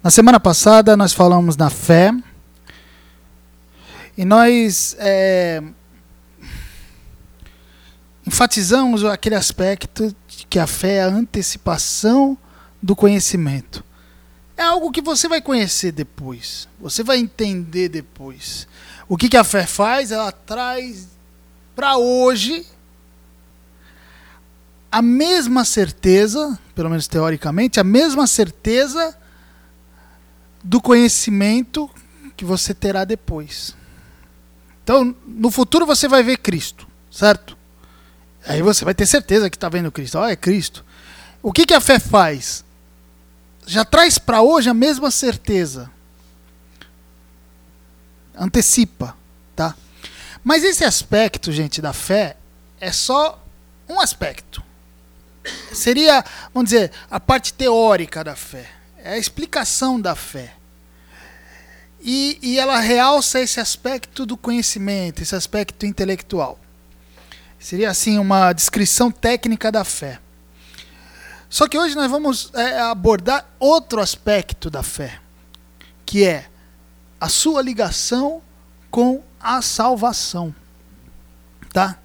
Na semana passada nós falamos na fé e nós é, enfatizamos aquele aspecto de que a fé é a antecipação do conhecimento. É algo que você vai conhecer depois, você vai entender depois. O que, que a fé faz? Ela traz para hoje a mesma certeza, pelo menos teoricamente, a mesma certeza do conhecimento que você terá depois. Então, no futuro você vai ver Cristo, certo? Aí você vai ter certeza que está vendo Cristo. Ah, é Cristo. O que, que a fé faz? Já traz para hoje a mesma certeza. Antecipa, tá? Mas esse aspecto, gente, da fé é só um aspecto. Seria, vamos dizer, a parte teórica da fé. É a explicação da fé. E, e ela realça esse aspecto do conhecimento, esse aspecto intelectual. Seria assim uma descrição técnica da fé. Só que hoje nós vamos é, abordar outro aspecto da fé, que é a sua ligação com a salvação. Tá?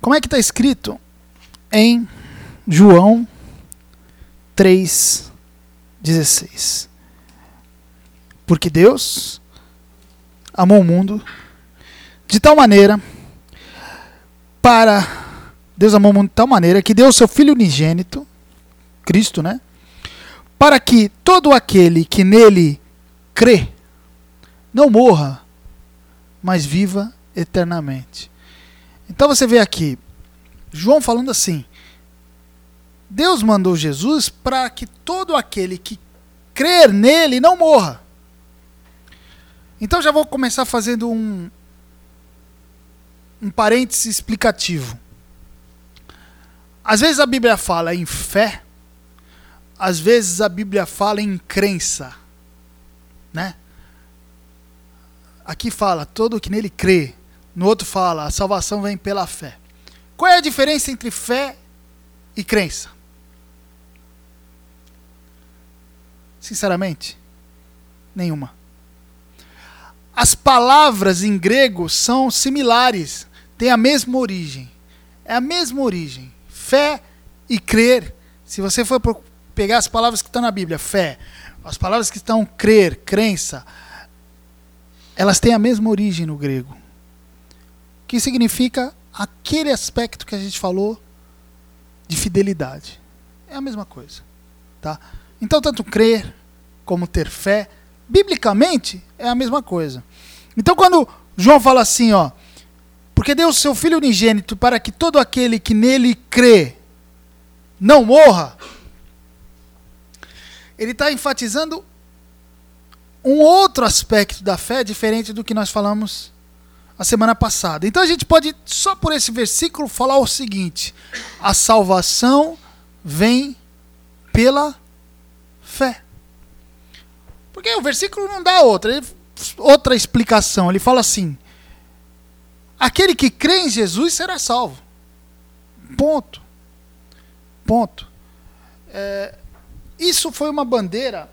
Como é que está escrito em João 3,16? Porque Deus amou o mundo de tal maneira para Deus amou o mundo de tal maneira que deu o seu filho unigênito, Cristo, né? Para que todo aquele que nele crê não morra, mas viva eternamente. Então você vê aqui João falando assim: Deus mandou Jesus para que todo aquele que crer nele não morra, então já vou começar fazendo um, um parêntese explicativo. Às vezes a Bíblia fala em fé, às vezes a Bíblia fala em crença, né? Aqui fala todo que nele crê, no outro fala a salvação vem pela fé. Qual é a diferença entre fé e crença? Sinceramente, nenhuma. As palavras em grego são similares, têm a mesma origem. É a mesma origem. Fé e crer. Se você for pegar as palavras que estão na Bíblia, fé, as palavras que estão crer, crença, elas têm a mesma origem no grego. Que significa aquele aspecto que a gente falou de fidelidade. É a mesma coisa, tá? Então tanto crer como ter fé biblicamente é a mesma coisa. Então quando João fala assim, ó, porque deu o seu filho unigênito para que todo aquele que nele crê não morra, ele está enfatizando um outro aspecto da fé diferente do que nós falamos a semana passada. Então a gente pode, só por esse versículo, falar o seguinte: a salvação vem pela fé. Porque o versículo não dá outra, ele, outra explicação. Ele fala assim: aquele que crê em Jesus será salvo. Ponto. Ponto. É, isso foi uma bandeira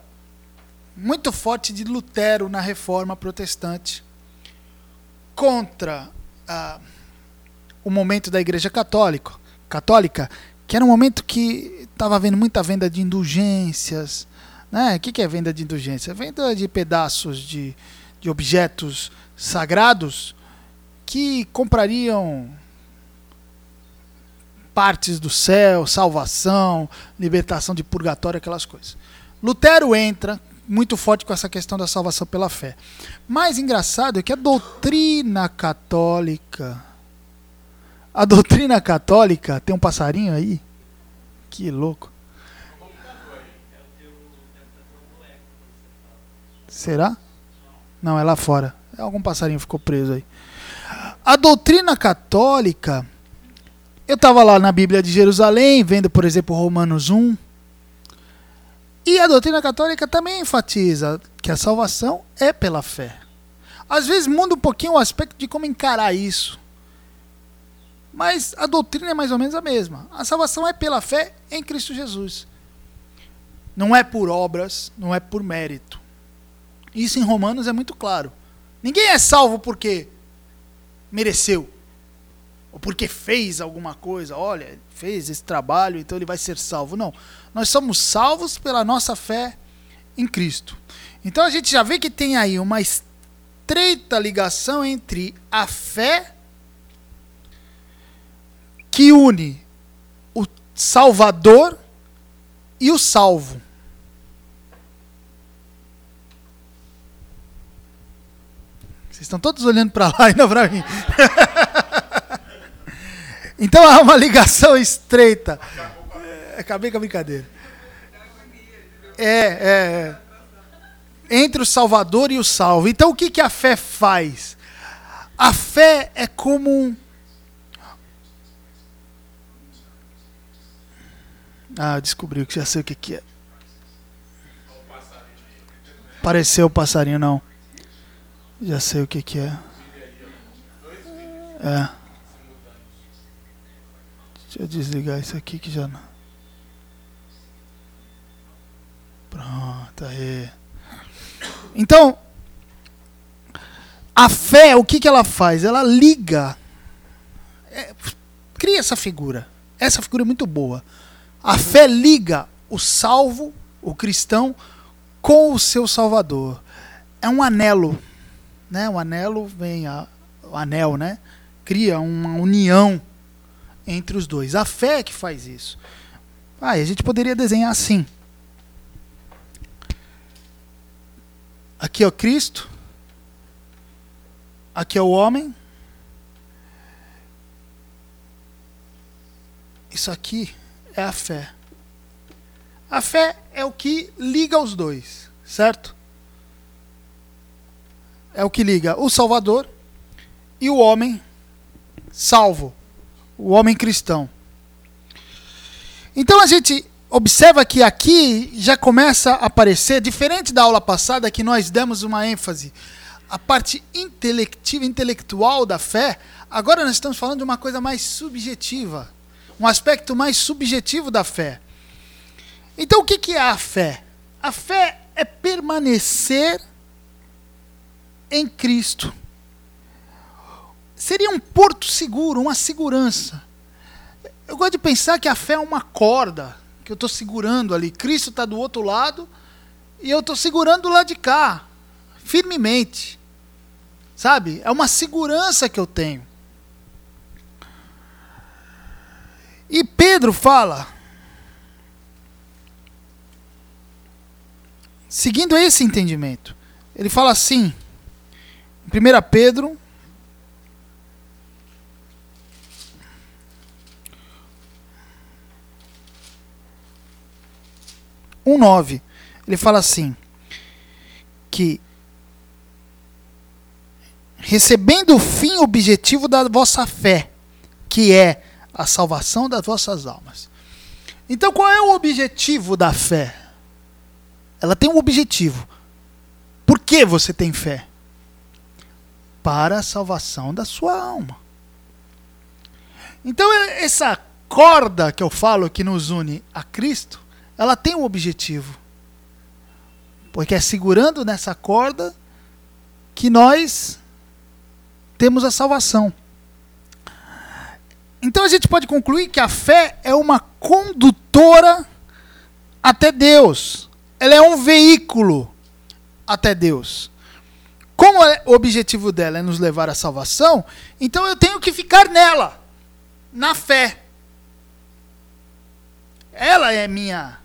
muito forte de Lutero na reforma protestante contra ah, o momento da Igreja Católica, católica, que era um momento que estava havendo muita venda de indulgências, né? O que, é venda de indulgência? Venda de pedaços de, de objetos sagrados que comprariam partes do céu, salvação, libertação de purgatório, aquelas coisas. Lutero entra muito forte com essa questão da salvação pela fé. Mais engraçado é que a doutrina católica. A doutrina católica. Tem um passarinho aí? Que louco. Será? Não, é lá fora. Algum passarinho ficou preso aí. A doutrina católica. Eu estava lá na Bíblia de Jerusalém, vendo, por exemplo, Romanos 1. E a doutrina católica também enfatiza que a salvação é pela fé. Às vezes muda um pouquinho o aspecto de como encarar isso. Mas a doutrina é mais ou menos a mesma. A salvação é pela fé em Cristo Jesus. Não é por obras, não é por mérito. Isso em Romanos é muito claro. Ninguém é salvo porque mereceu. Ou porque fez alguma coisa. Olha, fez esse trabalho, então ele vai ser salvo. Não. Nós somos salvos pela nossa fé em Cristo. Então a gente já vê que tem aí uma estreita ligação entre a fé que une o Salvador e o salvo. Vocês estão todos olhando para lá e não para mim. então há uma ligação estreita. Acabei com a brincadeira. É, é, é. Entre o Salvador e o salvo. Então o que, que a fé faz? A fé é como um. Ah, descobri que já sei o que, que é. Pareceu o passarinho, não. Já sei o que, que é. É. Deixa eu desligar isso aqui que já não. Pronto, aí. Então, a fé, o que, que ela faz? Ela liga. É, cria essa figura. Essa figura é muito boa. A fé liga o salvo, o cristão, com o seu salvador. É um anelo né? O anelo vem a, o anel, né? Cria uma união entre os dois. A fé é que faz isso. Ah, a gente poderia desenhar assim. Aqui é o Cristo. Aqui é o homem. Isso aqui é a fé. A fé é o que liga os dois, certo? É o que liga o Salvador e o homem salvo, o homem cristão. Então a gente observa que aqui já começa a aparecer, diferente da aula passada que nós demos uma ênfase, a parte intelectiva, intelectual da fé, agora nós estamos falando de uma coisa mais subjetiva, um aspecto mais subjetivo da fé. Então o que é a fé? A fé é permanecer em Cristo. Seria um porto seguro, uma segurança. Eu gosto de pensar que a fé é uma corda que eu estou segurando ali. Cristo está do outro lado e eu estou segurando do lado de cá, firmemente. Sabe? É uma segurança que eu tenho. E Pedro fala, seguindo esse entendimento, ele fala assim: 1 Pedro. Um nove, ele fala assim que recebendo o fim objetivo da vossa fé, que é a salvação das vossas almas. Então, qual é o objetivo da fé? Ela tem um objetivo. Por que você tem fé? Para a salvação da sua alma. Então, essa corda que eu falo que nos une a Cristo, ela tem um objetivo. Porque é segurando nessa corda que nós temos a salvação. Então a gente pode concluir que a fé é uma condutora até Deus. Ela é um veículo até Deus. Como é, o objetivo dela é nos levar à salvação, então eu tenho que ficar nela, na fé. Ela é minha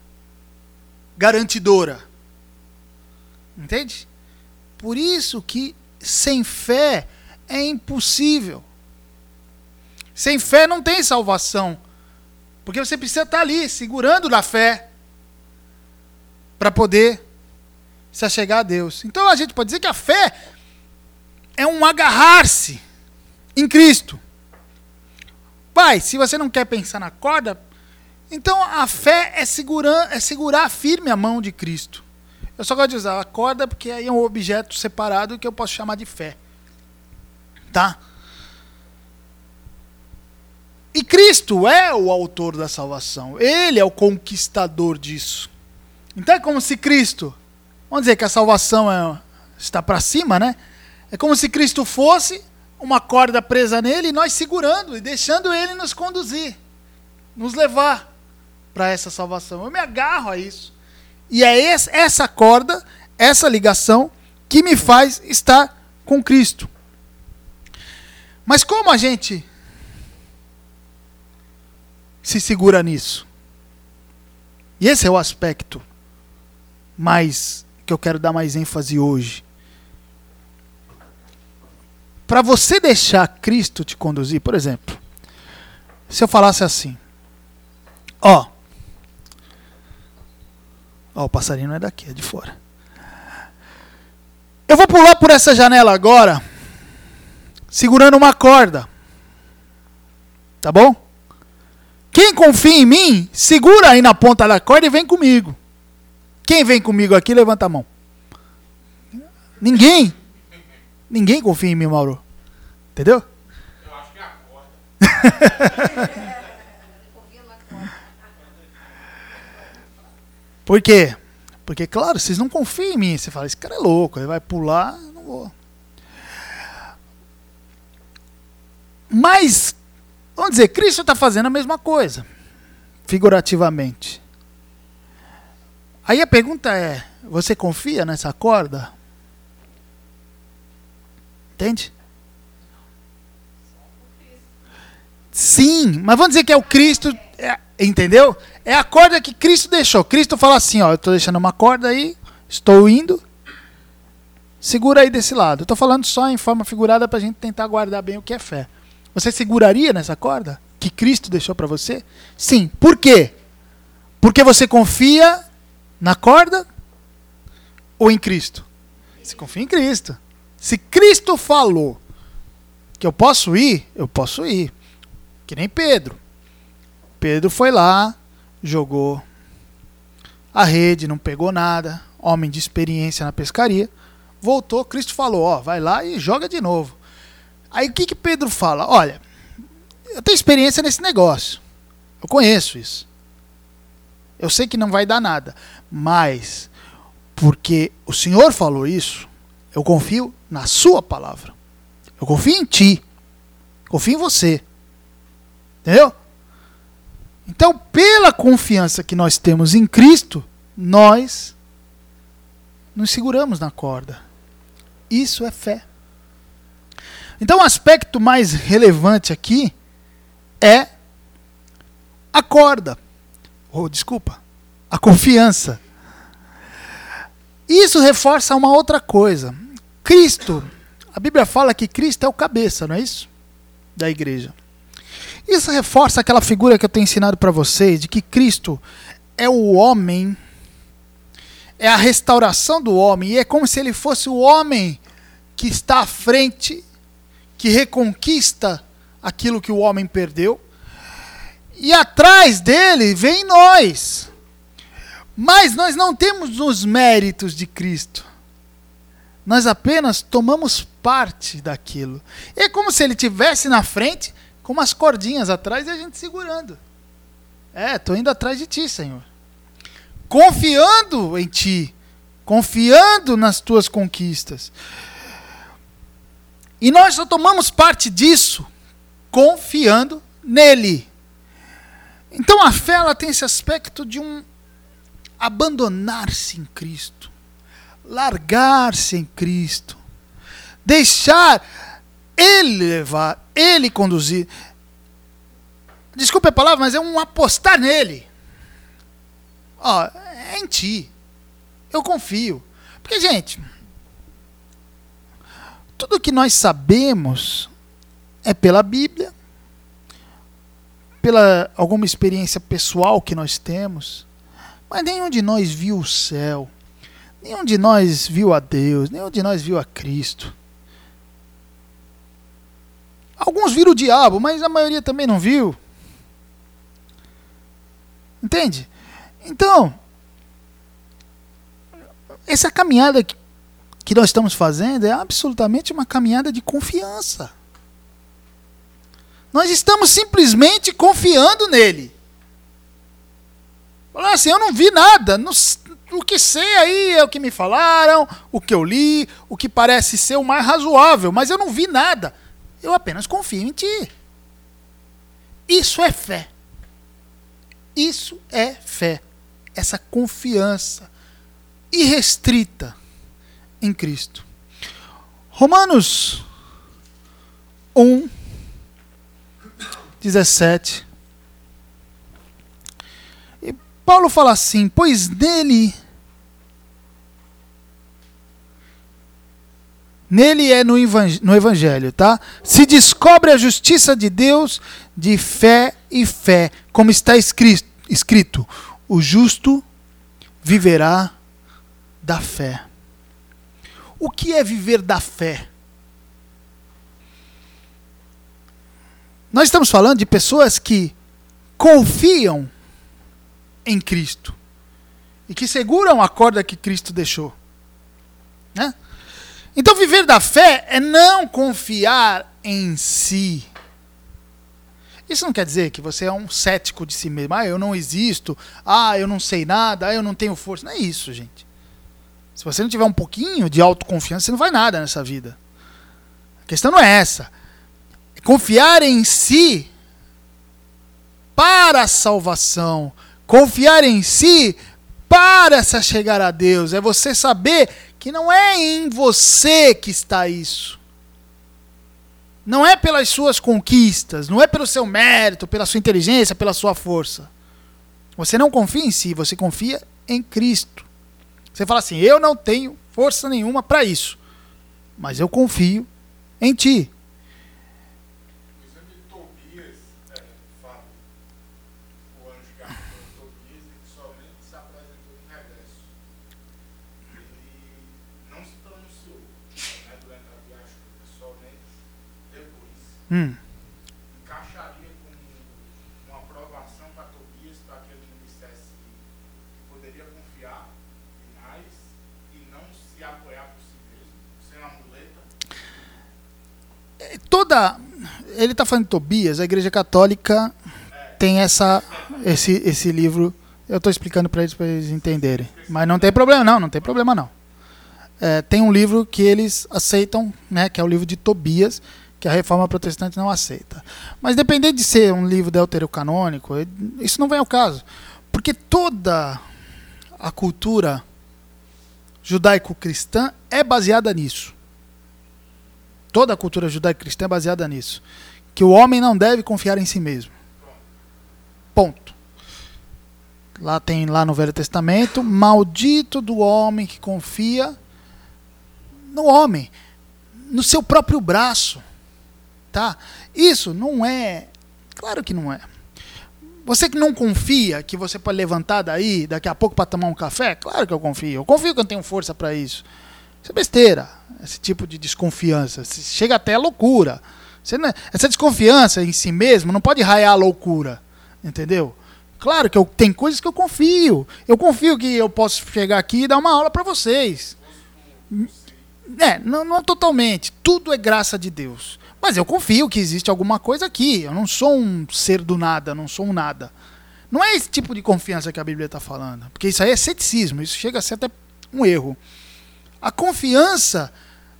garantidora. Entende? Por isso que sem fé é impossível. Sem fé não tem salvação. Porque você precisa estar ali, segurando na fé, para poder se achegar a Deus. Então a gente pode dizer que a fé é um agarrar-se em Cristo. Pai, se você não quer pensar na corda, então a fé é segurar, é segurar firme a mão de Cristo. Eu só gosto de usar a corda porque aí é um objeto separado que eu posso chamar de fé. Tá? E Cristo é o autor da salvação. Ele é o conquistador disso. Então é como se Cristo, vamos dizer que a salvação é, está para cima, né? É como se Cristo fosse uma corda presa nele e nós segurando e deixando ele nos conduzir, nos levar para essa salvação. Eu me agarro a isso. E é essa corda, essa ligação que me faz estar com Cristo. Mas como a gente se segura nisso? E esse é o aspecto mais que eu quero dar mais ênfase hoje. Para você deixar Cristo te conduzir, por exemplo, se eu falasse assim, ó, ó, o passarinho não é daqui, é de fora. Eu vou pular por essa janela agora, segurando uma corda. Tá bom? Quem confia em mim, segura aí na ponta da corda e vem comigo. Quem vem comigo aqui, levanta a mão. Ninguém. Ninguém confia em mim, Mauro. Entendeu? Eu acho que é a corda. Por quê? Porque, claro, vocês não confiam em mim. Você fala, esse cara é louco, ele vai pular, não vou. Mas, vamos dizer, Cristo está fazendo a mesma coisa, figurativamente. Aí a pergunta é: você confia nessa corda? Entende? Sim, mas vamos dizer que é o Cristo, é, entendeu? É a corda que Cristo deixou. Cristo fala assim: ó, eu estou deixando uma corda aí, estou indo, segura aí desse lado. Estou falando só em forma figurada para a gente tentar guardar bem o que é fé. Você seguraria nessa corda que Cristo deixou para você? Sim. Por quê? Porque você confia na corda ou em Cristo? Você confia em Cristo. Se Cristo falou que eu posso ir, eu posso ir. Que nem Pedro. Pedro foi lá, jogou a rede, não pegou nada. Homem de experiência na pescaria. Voltou, Cristo falou: Ó, vai lá e joga de novo. Aí o que, que Pedro fala? Olha, eu tenho experiência nesse negócio. Eu conheço isso. Eu sei que não vai dar nada. Mas, porque o Senhor falou isso, eu confio na Sua palavra. Eu confio em Ti. Confio em você. Entendeu? Então, pela confiança que nós temos em Cristo, nós nos seguramos na corda. Isso é fé. Então, o aspecto mais relevante aqui é a corda. Ou, oh, desculpa, a confiança. Isso reforça uma outra coisa. Cristo, a Bíblia fala que Cristo é o cabeça, não é isso? Da igreja. Isso reforça aquela figura que eu tenho ensinado para vocês, de que Cristo é o homem, é a restauração do homem, e é como se ele fosse o homem que está à frente, que reconquista aquilo que o homem perdeu, e atrás dele vem nós. Mas nós não temos os méritos de Cristo. Nós apenas tomamos parte daquilo. É como se ele tivesse na frente com umas cordinhas atrás e a gente segurando. É, estou indo atrás de ti, Senhor. Confiando em ti, confiando nas tuas conquistas. E nós só tomamos parte disso confiando nele. Então a fé ela tem esse aspecto de um abandonar-se em Cristo, largar-se em Cristo, deixar Ele levar, Ele conduzir. Desculpe a palavra, mas é um apostar nele. Ó, é em ti. Eu confio. Porque, gente, tudo que nós sabemos é pela Bíblia, pela alguma experiência pessoal que nós temos, mas nenhum de nós viu o céu, nenhum de nós viu a Deus, nenhum de nós viu a Cristo. Alguns viram o diabo, mas a maioria também não viu. Entende? Então, essa caminhada que nós estamos fazendo é absolutamente uma caminhada de confiança. Nós estamos simplesmente confiando nele. Falar assim, eu não vi nada. No, o que sei aí é o que me falaram, o que eu li, o que parece ser o mais razoável, mas eu não vi nada. Eu apenas confio em ti. Isso é fé. Isso é fé. Essa confiança irrestrita em Cristo. Romanos 1, 17. E Paulo fala assim: Pois nele. Nele é no evangelho, tá? Se descobre a justiça de Deus de fé e fé, como está escrito, escrito o justo viverá da fé. O que é viver da fé? Nós estamos falando de pessoas que confiam em Cristo e que seguram a corda que Cristo deixou. Né? Então, viver da fé é não confiar em si. Isso não quer dizer que você é um cético de si mesmo. Ah, eu não existo. Ah, eu não sei nada. Ah, eu não tenho força. Não é isso, gente. Se você não tiver um pouquinho de autoconfiança, você não vai nada nessa vida. A questão não é essa. Confiar em si para a salvação. Confiar em si para se chegar a Deus. É você saber que não é em você que está isso. Não é pelas suas conquistas, não é pelo seu mérito, pela sua inteligência, pela sua força. Você não confia em si, você confia em Cristo. Você fala assim: eu não tenho força nenhuma para isso, mas eu confio em ti. Hum. Encaixaria com uma aprovação para Tobias para que ele não dissesse que poderia confiar mais e não se apoiar por si mesmo, sem uma muleta? É, toda. Ele está falando de Tobias, a Igreja Católica é. tem essa, esse, esse livro. Eu estou explicando para eles para eles entenderem. Mas não tem problema, não, não tem problema não. É, tem um livro que eles aceitam, né, que é o livro de Tobias, que a reforma protestante não aceita. Mas dependendo de ser um livro deuterocanônico, isso não vem ao caso. Porque toda a cultura judaico-cristã é baseada nisso. Toda a cultura judaico-cristã é baseada nisso. Que o homem não deve confiar em si mesmo. Ponto. Lá tem lá no Velho Testamento, maldito do homem que confia no homem, no seu próprio braço tá? Isso não é. Claro que não é. Você que não confia que você pode levantar daí daqui a pouco para tomar um café, claro que eu confio. Eu confio que eu tenho força para isso. Isso é besteira. Esse tipo de desconfiança. Chega até a loucura. É, essa desconfiança em si mesmo não pode raiar a loucura. Entendeu? Claro que eu, tem coisas que eu confio. Eu confio que eu posso chegar aqui e dar uma aula para vocês. É, não, não totalmente. Tudo é graça de Deus. Mas eu confio que existe alguma coisa aqui. Eu não sou um ser do nada, não sou um nada. Não é esse tipo de confiança que a Bíblia está falando. Porque isso aí é ceticismo, isso chega a ser até um erro. A confiança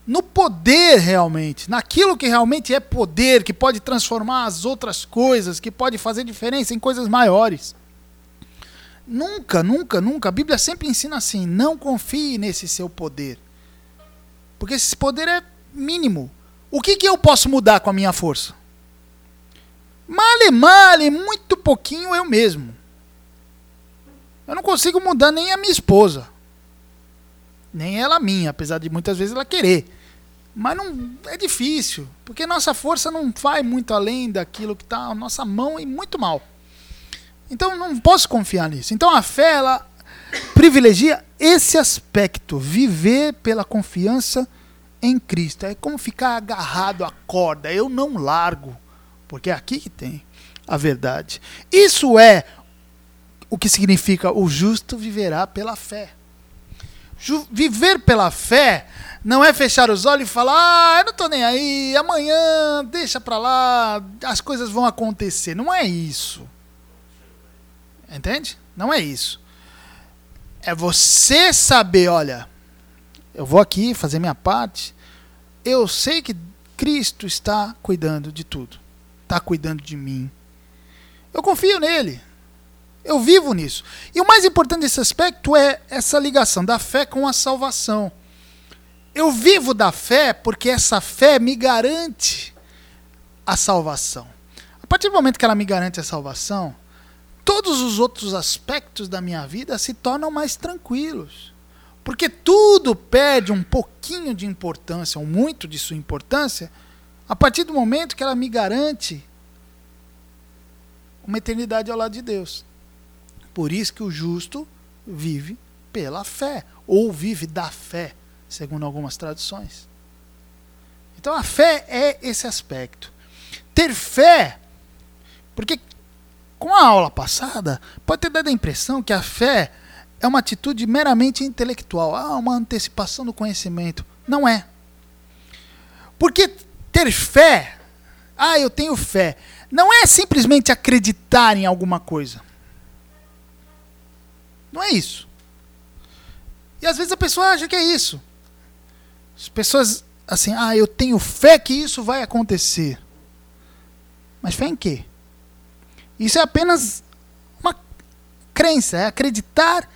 no poder realmente, naquilo que realmente é poder, que pode transformar as outras coisas, que pode fazer diferença em coisas maiores. Nunca, nunca, nunca. A Bíblia sempre ensina assim: não confie nesse seu poder. Porque esse poder é mínimo. O que, que eu posso mudar com a minha força? Male, male, muito pouquinho eu mesmo. Eu não consigo mudar nem a minha esposa. Nem ela minha, apesar de muitas vezes ela querer. Mas não é difícil, porque nossa força não vai muito além daquilo que está na nossa mão e muito mal. Então não posso confiar nisso. Então a fé ela privilegia esse aspecto, viver pela confiança em Cristo. É como ficar agarrado à corda. Eu não largo, porque é aqui que tem a verdade. Isso é o que significa o justo viverá pela fé. Ju viver pela fé não é fechar os olhos e falar: "Ah, eu não estou nem aí, amanhã deixa para lá, as coisas vão acontecer". Não é isso. Entende? Não é isso. É você saber, olha, eu vou aqui fazer minha parte. Eu sei que Cristo está cuidando de tudo. Está cuidando de mim. Eu confio nele. Eu vivo nisso. E o mais importante desse aspecto é essa ligação da fé com a salvação. Eu vivo da fé porque essa fé me garante a salvação. A partir do momento que ela me garante a salvação, todos os outros aspectos da minha vida se tornam mais tranquilos. Porque tudo perde um pouquinho de importância, ou muito de sua importância, a partir do momento que ela me garante uma eternidade ao lado de Deus. Por isso que o justo vive pela fé, ou vive da fé, segundo algumas traduções. Então a fé é esse aspecto. Ter fé, porque com a aula passada, pode ter dado a impressão que a fé é uma atitude meramente intelectual, ah, uma antecipação do conhecimento. Não é. Porque ter fé, ah, eu tenho fé, não é simplesmente acreditar em alguma coisa. Não é isso. E às vezes a pessoa acha que é isso. As pessoas, assim, ah, eu tenho fé que isso vai acontecer. Mas fé em quê? Isso é apenas uma crença, é acreditar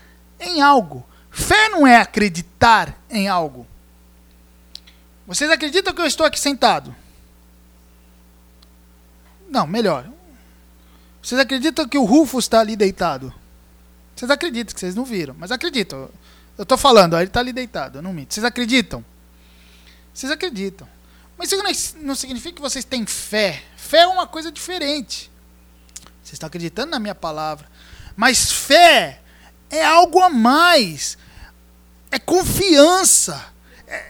em algo. Fé não é acreditar em algo. Vocês acreditam que eu estou aqui sentado? Não, melhor. Vocês acreditam que o Rufus está ali deitado? Vocês acreditam que vocês não viram, mas acreditam. Eu estou falando, ó, ele está ali deitado, eu não minto. Vocês acreditam? Vocês acreditam. Mas isso não significa que vocês têm fé. Fé é uma coisa diferente. Vocês estão acreditando na minha palavra. Mas fé é algo a mais. É confiança. É,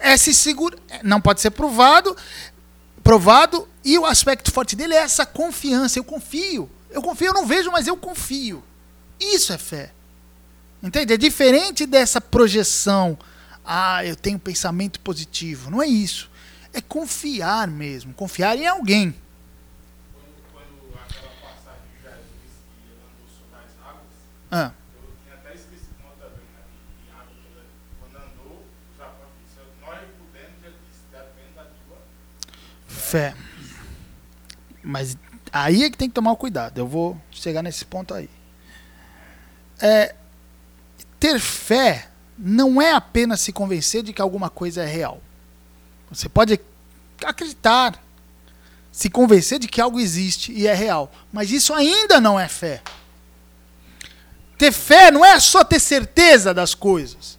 é se segura. Não pode ser provado, provado. E o aspecto forte dele é essa confiança. Eu confio. Eu confio, eu não vejo, mas eu confio. Isso é fé. Entende? É diferente dessa projeção. Ah, eu tenho pensamento positivo. Não é isso. É confiar mesmo. Confiar em alguém. Quando, aquela passagem de Jesus que ele andou sobre as águas, Ah, eu tinha até esquecido uma outra vez, né? Em Atos, quando andou, os apóstolos disseram, nós podemos, ele disse, depende da tua fé. Mas aí é que tem que tomar cuidado. Eu vou chegar nesse ponto aí. É, ter fé não é apenas se convencer de que alguma coisa é real. Você pode acreditar, se convencer de que algo existe e é real, mas isso ainda não é fé. Ter fé não é só ter certeza das coisas.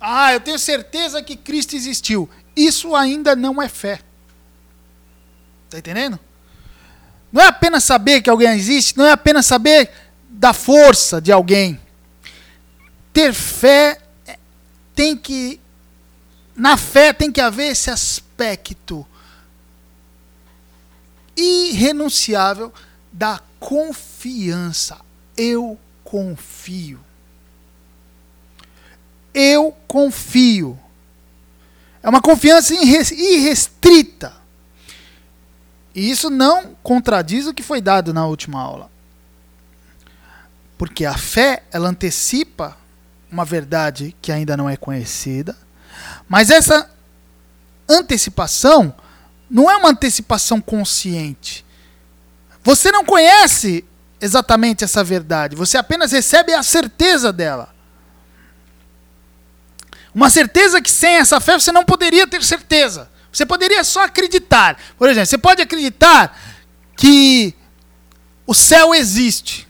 Ah, eu tenho certeza que Cristo existiu. Isso ainda não é fé. Está entendendo? Não é apenas saber que alguém existe, não é apenas saber da força de alguém. Ter fé é- tem que. Na fé tem que haver esse aspecto irrenunciável da confiança. Eu confio. Eu confio. É uma confiança irre- irrestrita. E isso não contradiz o que foi dado na última aula. Porque a fé, ela antecipa uma verdade que ainda não é conhecida, mas essa antecipação não é uma antecipação consciente. Você não conhece exatamente essa verdade, você apenas recebe a certeza dela. Uma certeza que sem essa fé você não poderia ter certeza. Você poderia só acreditar. Por exemplo, você pode acreditar que o céu existe.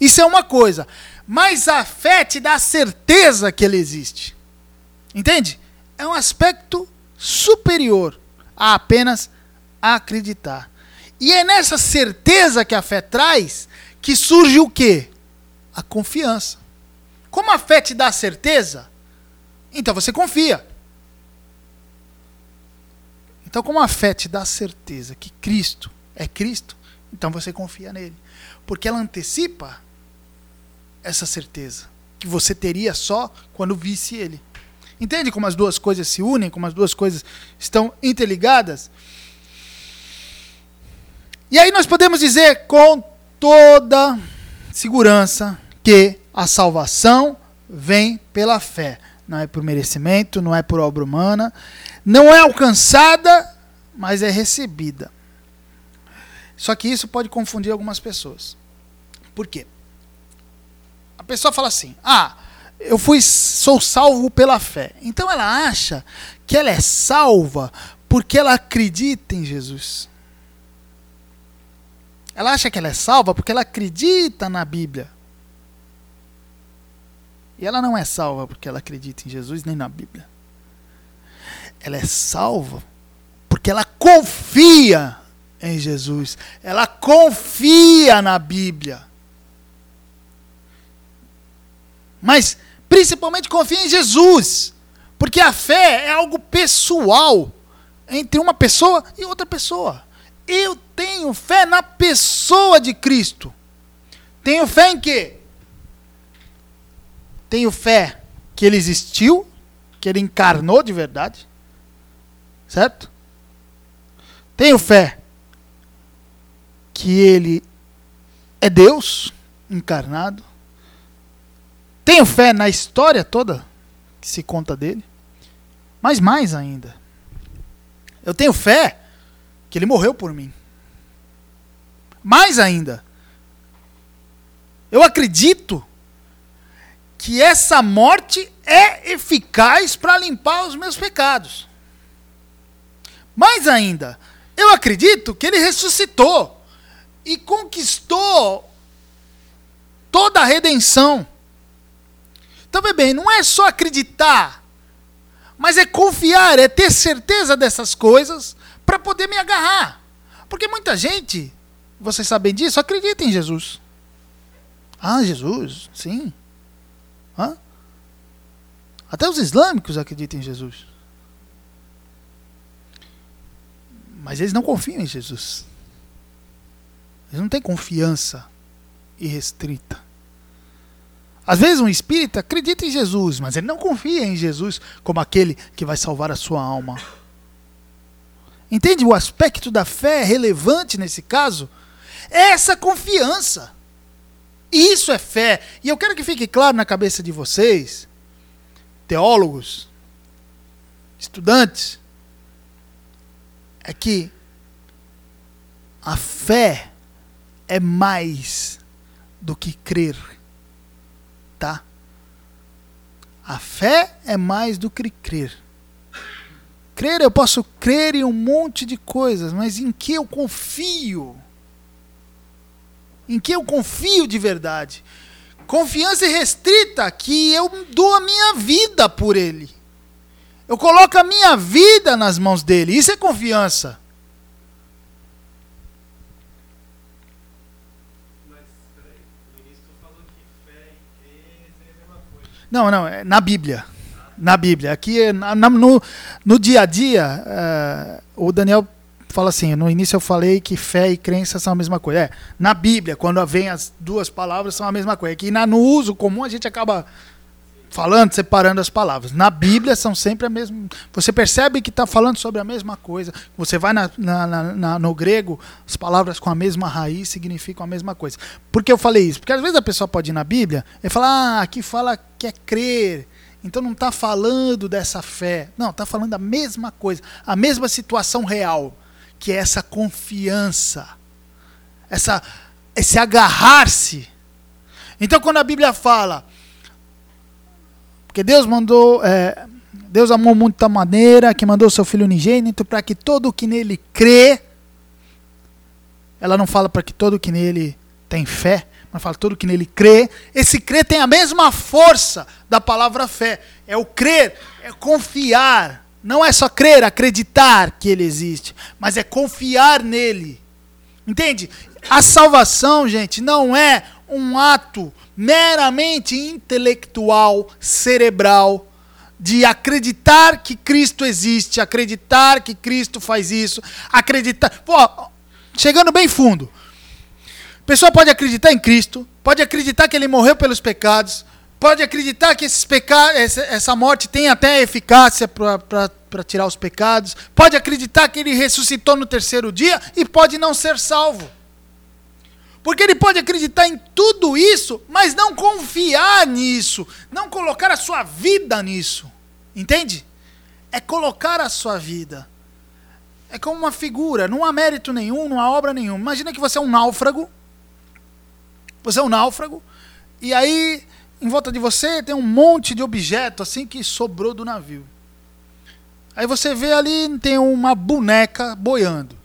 Isso é uma coisa. Mas a fé te dá a certeza que ele existe. Entende? É um aspecto superior a apenas acreditar. E é nessa certeza que a fé traz que surge o quê? A confiança. Como a fé te dá certeza, então você confia. Então, como a fé te dá certeza que Cristo é Cristo, então você confia nele. Porque ela antecipa essa certeza que você teria só quando visse ele. Entende como as duas coisas se unem, como as duas coisas estão interligadas? E aí nós podemos dizer com toda segurança que a salvação vem pela fé. Não é por merecimento, não é por obra humana, não é alcançada, mas é recebida. Só que isso pode confundir algumas pessoas. Por quê? A pessoa fala assim: "Ah, eu fui sou salvo pela fé". Então ela acha que ela é salva porque ela acredita em Jesus. Ela acha que ela é salva porque ela acredita na Bíblia. E ela não é salva porque ela acredita em Jesus nem na Bíblia. Ela é salva porque ela confia em Jesus. Ela confia na Bíblia. Mas principalmente confia em Jesus. Porque a fé é algo pessoal entre uma pessoa e outra pessoa. Eu tenho fé na pessoa de Cristo. Tenho fé em quê? Tenho fé que ele existiu, que ele encarnou de verdade. Certo? Tenho fé que ele é Deus encarnado. Tenho fé na história toda que se conta dele. Mas mais ainda, eu tenho fé que ele morreu por mim. Mais ainda, eu acredito que essa morte é eficaz para limpar os meus pecados. Mais ainda, eu acredito que ele ressuscitou e conquistou toda a redenção. Então, bem, não é só acreditar, mas é confiar, é ter certeza dessas coisas para poder me agarrar. Porque muita gente, vocês sabem disso, acredita em Jesus. Ah, Jesus, sim. Hã? Até os islâmicos acreditam em Jesus. Mas eles não confiam em Jesus. Eles não têm confiança irrestrita. Às vezes um espírita acredita em Jesus, mas ele não confia em Jesus como aquele que vai salvar a sua alma. Entende? O aspecto da fé relevante nesse caso é essa confiança. Isso é fé. E eu quero que fique claro na cabeça de vocês, teólogos, estudantes, é que a fé é mais do que crer. Tá? A fé é mais do que crer. Crer, eu posso crer em um monte de coisas, mas em que eu confio? Em que eu confio de verdade? Confiança restrita que eu dou a minha vida por ele. Eu coloco a minha vida nas mãos dele. Isso é confiança. Não, não, é na Bíblia na Bíblia. Aqui, na, no, no dia a dia, uh, o Daniel fala assim: no início eu falei que fé e crença são a mesma coisa. É, na Bíblia, quando vem as duas palavras, são a mesma coisa. Aqui na, no uso comum a gente acaba falando, separando as palavras. Na Bíblia são sempre a mesma. Você percebe que está falando sobre a mesma coisa. Você vai na, na, na, no grego, as palavras com a mesma raiz significam a mesma coisa. Por que eu falei isso? Porque às vezes a pessoa pode ir na Bíblia e falar: ah, aqui fala que é crer. Então não está falando dessa fé. Não, está falando a mesma coisa, a mesma situação real, que é essa confiança, essa, esse agarrar-se. Então quando a Bíblia fala, porque Deus mandou, é, Deus amou muito da maneira que mandou seu Filho unigênito para que todo o que nele crê, ela não fala para que todo o que nele tem fé, mas fala todo que nele crê. Esse crer tem a mesma força da palavra fé. É o crer, é confiar. Não é só crer, acreditar que ele existe, mas é confiar nele. Entende? A salvação, gente, não é um ato meramente intelectual, cerebral, de acreditar que Cristo existe, acreditar que Cristo faz isso, acreditar. Pô, chegando bem fundo pessoa pode acreditar em Cristo, pode acreditar que ele morreu pelos pecados, pode acreditar que esses peca essa morte tem até eficácia para tirar os pecados, pode acreditar que ele ressuscitou no terceiro dia e pode não ser salvo. Porque ele pode acreditar em tudo isso, mas não confiar nisso, não colocar a sua vida nisso. Entende? É colocar a sua vida. É como uma figura, não há mérito nenhum, não há obra nenhuma. Imagina que você é um náufrago. Você é um náufrago, e aí em volta de você tem um monte de objeto assim que sobrou do navio. Aí você vê ali tem uma boneca boiando.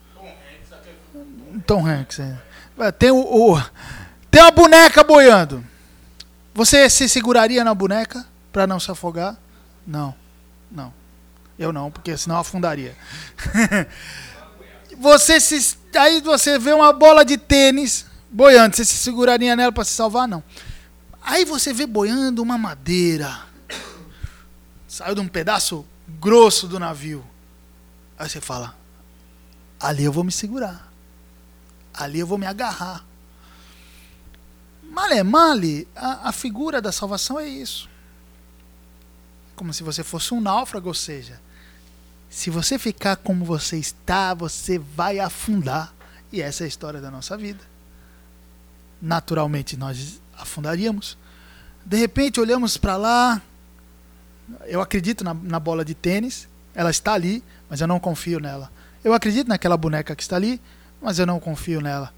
Tom Hanks, é. Tem o, o, tem uma boneca boiando. Você se seguraria na boneca para não se afogar? Não, não. Eu não, porque senão afundaria. você se, aí você vê uma bola de tênis boiando. Você se seguraria nela para se salvar? Não. Aí você vê boiando uma madeira. Saiu de um pedaço grosso do navio. Aí você fala: ali eu vou me segurar. Ali eu vou me agarrar. Male male, a, a figura da salvação é isso. Como se você fosse um náufrago, ou seja, se você ficar como você está, você vai afundar. E essa é a história da nossa vida. Naturalmente nós afundaríamos. De repente olhamos para lá. Eu acredito na, na bola de tênis. Ela está ali, mas eu não confio nela. Eu acredito naquela boneca que está ali, mas eu não confio nela.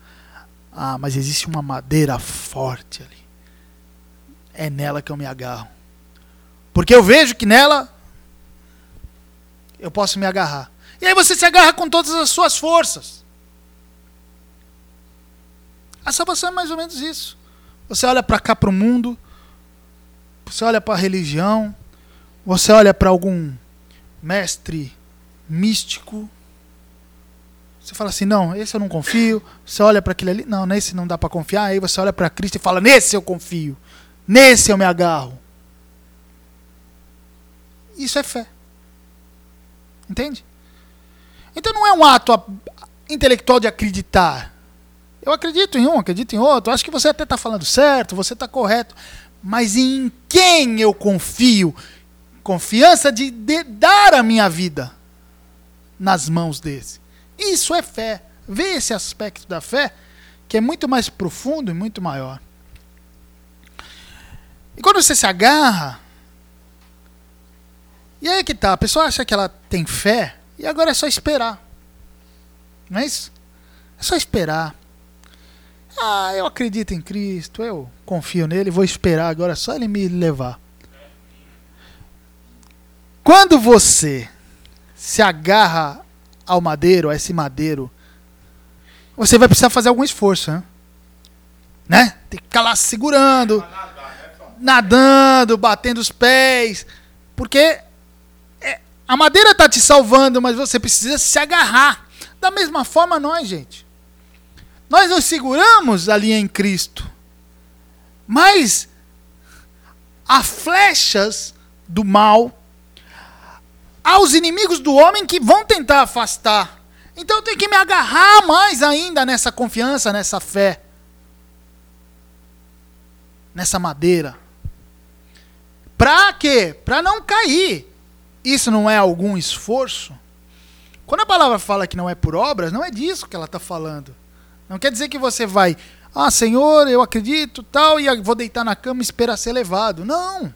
Ah, mas existe uma madeira forte ali. É nela que eu me agarro. Porque eu vejo que nela eu posso me agarrar. E aí você se agarra com todas as suas forças. A salvação é mais ou menos isso. Você olha para cá para o mundo, você olha para a religião, você olha para algum mestre místico, você fala assim: não, esse eu não confio. Você olha para aquele ali, não, nesse não dá para confiar. Aí você olha para Cristo e fala: nesse eu confio. Nesse eu me agarro. Isso é fé. Entende? Então não é um ato intelectual de acreditar. Eu acredito em um, acredito em outro. Acho que você até está falando certo, você está correto. Mas em quem eu confio? Confiança de, de dar a minha vida nas mãos desse. Isso é fé. Vê esse aspecto da fé que é muito mais profundo e muito maior. E quando você se agarra, e aí que tá, a pessoa acha que ela tem fé e agora é só esperar. Não é isso? É só esperar. Ah, eu acredito em Cristo, eu confio nele, vou esperar agora só ele me levar. Quando você se agarra ao madeiro, a esse madeiro, você vai precisar fazer algum esforço, né? né? Tem que ficar lá segurando, nadando, batendo os pés, porque é, a madeira está te salvando, mas você precisa se agarrar. Da mesma forma, nós, gente. Nós nos seguramos ali em Cristo, mas há flechas do mal aos inimigos do homem que vão tentar afastar. Então eu tenho que me agarrar mais ainda nessa confiança, nessa fé, nessa madeira. Para quê? Para não cair. Isso não é algum esforço? Quando a palavra fala que não é por obras, não é disso que ela está falando. Não quer dizer que você vai, ah, Senhor, eu acredito, tal, e vou deitar na cama e esperar ser levado. Não.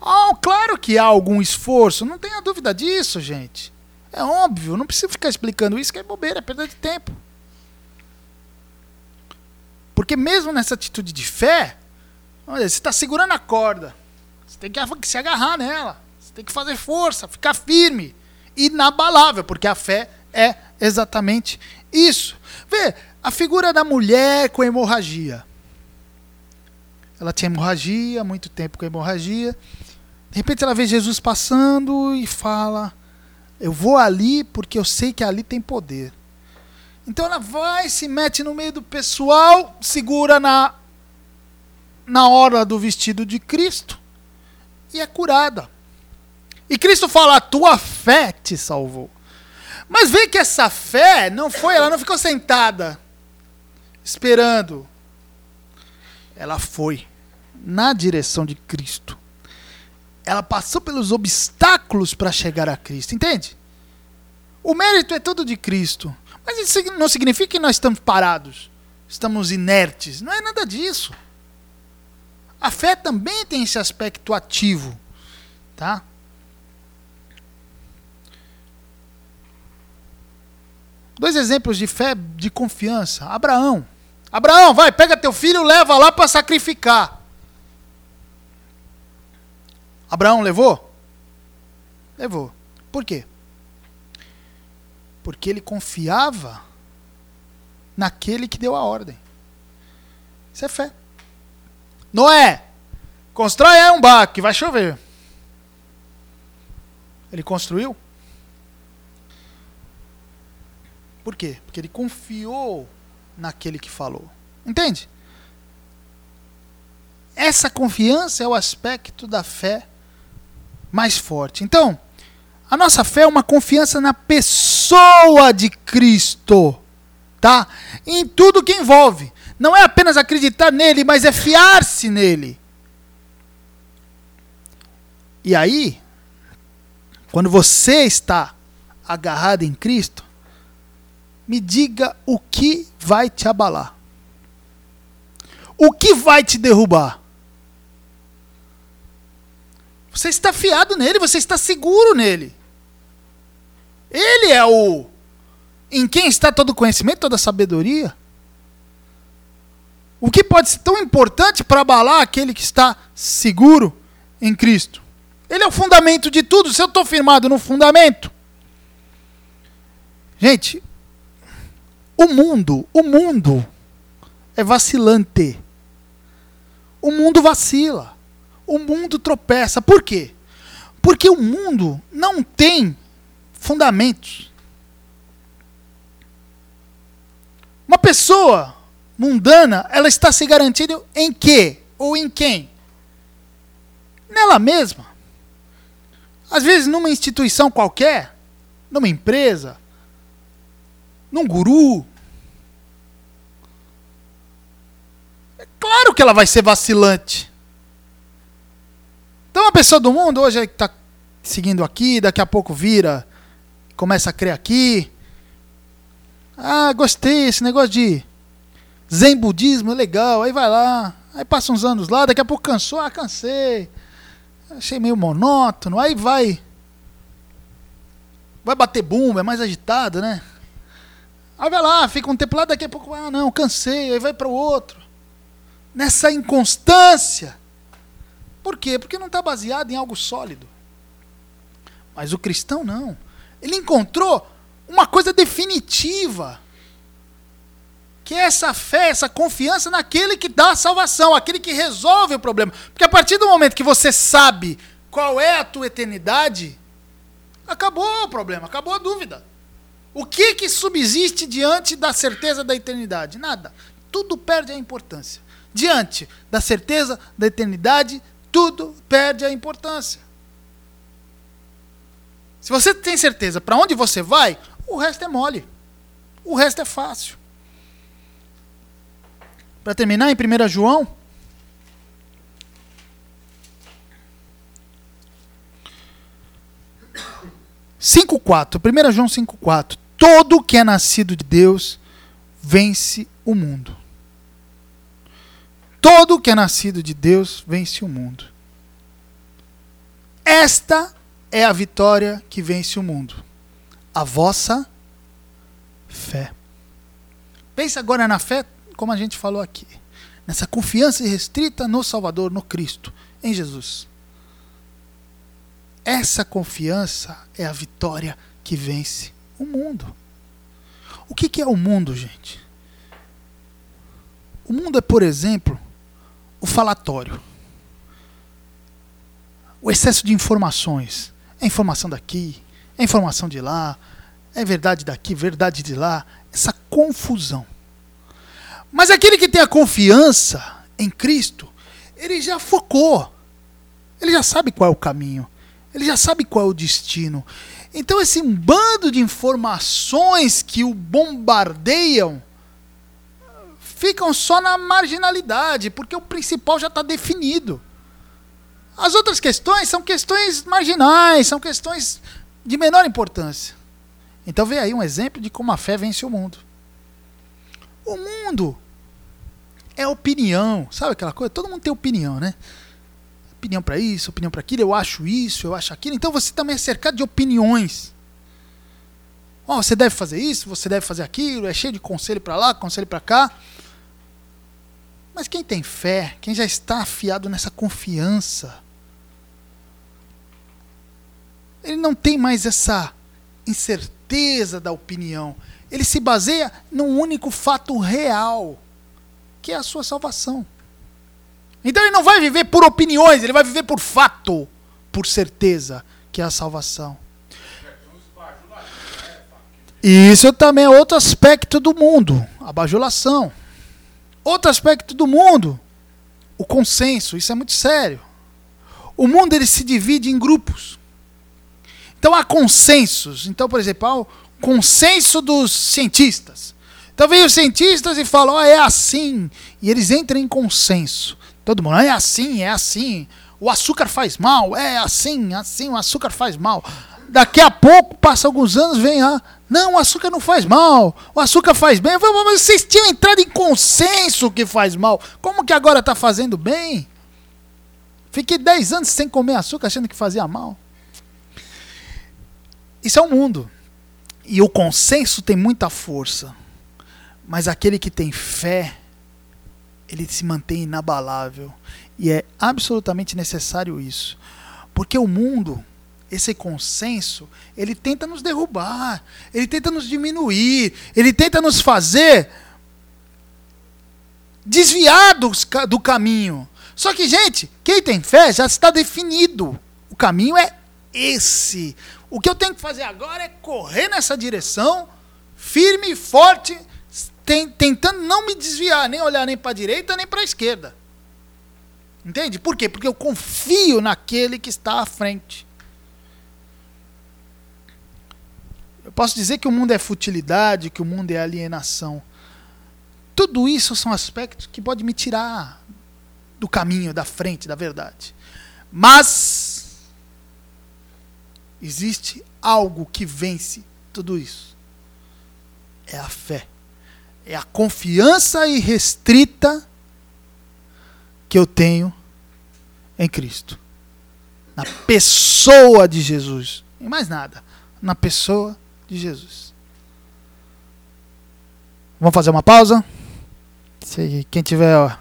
Oh, claro que há algum esforço, não tenha dúvida disso, gente. É óbvio, não preciso ficar explicando isso, que é bobeira, é perda de tempo. Porque mesmo nessa atitude de fé, olha, você está segurando a corda. Você tem que se agarrar nela. Você tem que fazer força, ficar firme, inabalável, porque a fé é exatamente isso. Vê, a figura da mulher com hemorragia. Ela tinha hemorragia, muito tempo com hemorragia. De repente ela vê Jesus passando e fala: Eu vou ali porque eu sei que ali tem poder. Então ela vai, se mete no meio do pessoal, segura na, na hora do vestido de Cristo e é curada. E Cristo fala: A tua fé te salvou. Mas vê que essa fé não foi, ela não ficou sentada esperando. Ela foi na direção de Cristo ela passou pelos obstáculos para chegar a Cristo, entende? O mérito é todo de Cristo. Mas isso não significa que nós estamos parados. estamos inertes. Não é nada disso. A fé também tem esse aspecto ativo, tá? Dois exemplos de fé de confiança. Abraão. Abraão, vai, pega teu filho, leva lá para sacrificar. Abraão levou? Levou. Por quê? Porque ele confiava naquele que deu a ordem. Isso é fé. Noé, constrói aí um barco que vai chover. Ele construiu? Por quê? Porque ele confiou naquele que falou. Entende? Essa confiança é o aspecto da fé mais forte. Então, a nossa fé é uma confiança na pessoa de Cristo, tá? Em tudo que envolve. Não é apenas acreditar nele, mas é fiar-se nele. E aí, quando você está agarrado em Cristo, me diga o que vai te abalar. O que vai te derrubar? Você está fiado nele, você está seguro nele. Ele é o em quem está todo o conhecimento, toda a sabedoria. O que pode ser tão importante para abalar aquele que está seguro em Cristo? Ele é o fundamento de tudo. Se eu estou firmado no fundamento. Gente, o mundo, o mundo é vacilante. O mundo vacila. O mundo tropeça. Por quê? Porque o mundo não tem fundamentos. Uma pessoa mundana, ela está se garantindo em quê? Ou em quem? Nela mesma. Às vezes, numa instituição qualquer, numa empresa, num guru. É claro que ela vai ser vacilante. Então, uma pessoa do mundo hoje está seguindo aqui, daqui a pouco vira, começa a crer aqui. Ah, gostei, esse negócio de zen budismo é legal. Aí vai lá, aí passa uns anos lá, daqui a pouco cansou, ah, cansei. Achei meio monótono. Aí vai. Vai bater bumbo, é mais agitado, né? Aí vai lá, fica um tempo lá, daqui a pouco, ah, não, cansei, aí vai para o outro. Nessa inconstância. Por quê? Porque não está baseado em algo sólido. Mas o cristão não. Ele encontrou uma coisa definitiva. Que é essa fé, essa confiança naquele que dá a salvação, aquele que resolve o problema. Porque a partir do momento que você sabe qual é a tua eternidade, acabou o problema, acabou a dúvida. O que que subsiste diante da certeza da eternidade? Nada. Tudo perde a importância. Diante da certeza da eternidade, tudo perde a importância. Se você tem certeza para onde você vai, o resto é mole. O resto é fácil. Para terminar, em 1 João. Cinco quatro, 1 João 5,4 todo que é nascido de Deus vence o mundo. Todo que é nascido de Deus vence o mundo. Esta é a vitória que vence o mundo. A vossa fé. Pensa agora na fé, como a gente falou aqui. Nessa confiança irrestrita no Salvador, no Cristo, em Jesus. Essa confiança é a vitória que vence o mundo. O que, que é o mundo, gente? O mundo é, por exemplo, o falatório. O excesso de informações. É informação daqui, é informação de lá, é verdade daqui, verdade de lá. Essa confusão. Mas aquele que tem a confiança em Cristo, ele já focou. Ele já sabe qual é o caminho. Ele já sabe qual é o destino. Então, esse bando de informações que o bombardeiam ficam só na marginalidade, porque o principal já está definido. As outras questões são questões marginais, são questões de menor importância. Então, vê aí um exemplo de como a fé vence o mundo. O mundo é opinião. Sabe aquela coisa? Todo mundo tem opinião, né? Opinião para isso, opinião para aquilo, eu acho isso, eu acho aquilo. Então você também é cercado de opiniões. Oh, você deve fazer isso, você deve fazer aquilo, é cheio de conselho para lá, conselho para cá. Mas quem tem fé, quem já está afiado nessa confiança, ele não tem mais essa incerteza da opinião. Ele se baseia num único fato real, que é a sua salvação. Então ele não vai viver por opiniões, ele vai viver por fato, por certeza, que é a salvação. E isso também é outro aspecto do mundo, a bajulação. Outro aspecto do mundo, o consenso, isso é muito sério. O mundo ele se divide em grupos. Então há consensos. Então, por exemplo, há o consenso dos cientistas. Então vem os cientistas e falam, oh, é assim. E eles entram em consenso. Todo mundo, é assim, é assim. O açúcar faz mal, é assim, assim, o açúcar faz mal. Daqui a pouco, passa alguns anos, vem. Ah, não, o açúcar não faz mal, o açúcar faz bem. Mas vocês tinham entrado em consenso que faz mal. Como que agora está fazendo bem? Fiquei 10 anos sem comer açúcar achando que fazia mal. Isso é o mundo. E o consenso tem muita força. Mas aquele que tem fé, ele se mantém inabalável. E é absolutamente necessário isso. Porque o mundo, esse consenso, ele tenta nos derrubar, ele tenta nos diminuir, ele tenta nos fazer desviados do caminho. Só que, gente, quem tem fé já está definido. O caminho é esse. O que eu tenho que fazer agora é correr nessa direção, firme e forte, tem, tentando não me desviar, nem olhar nem para a direita nem para a esquerda. Entende? Por quê? Porque eu confio naquele que está à frente. Eu posso dizer que o mundo é futilidade, que o mundo é alienação. Tudo isso são aspectos que podem me tirar do caminho, da frente, da verdade. Mas existe algo que vence tudo isso. É a fé é a confiança irrestrita que eu tenho em Cristo. Na pessoa de Jesus. E mais nada. Na pessoa de Jesus. Vamos fazer uma pausa? Se quem tiver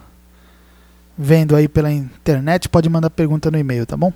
vendo aí pela internet pode mandar pergunta no e-mail, tá bom?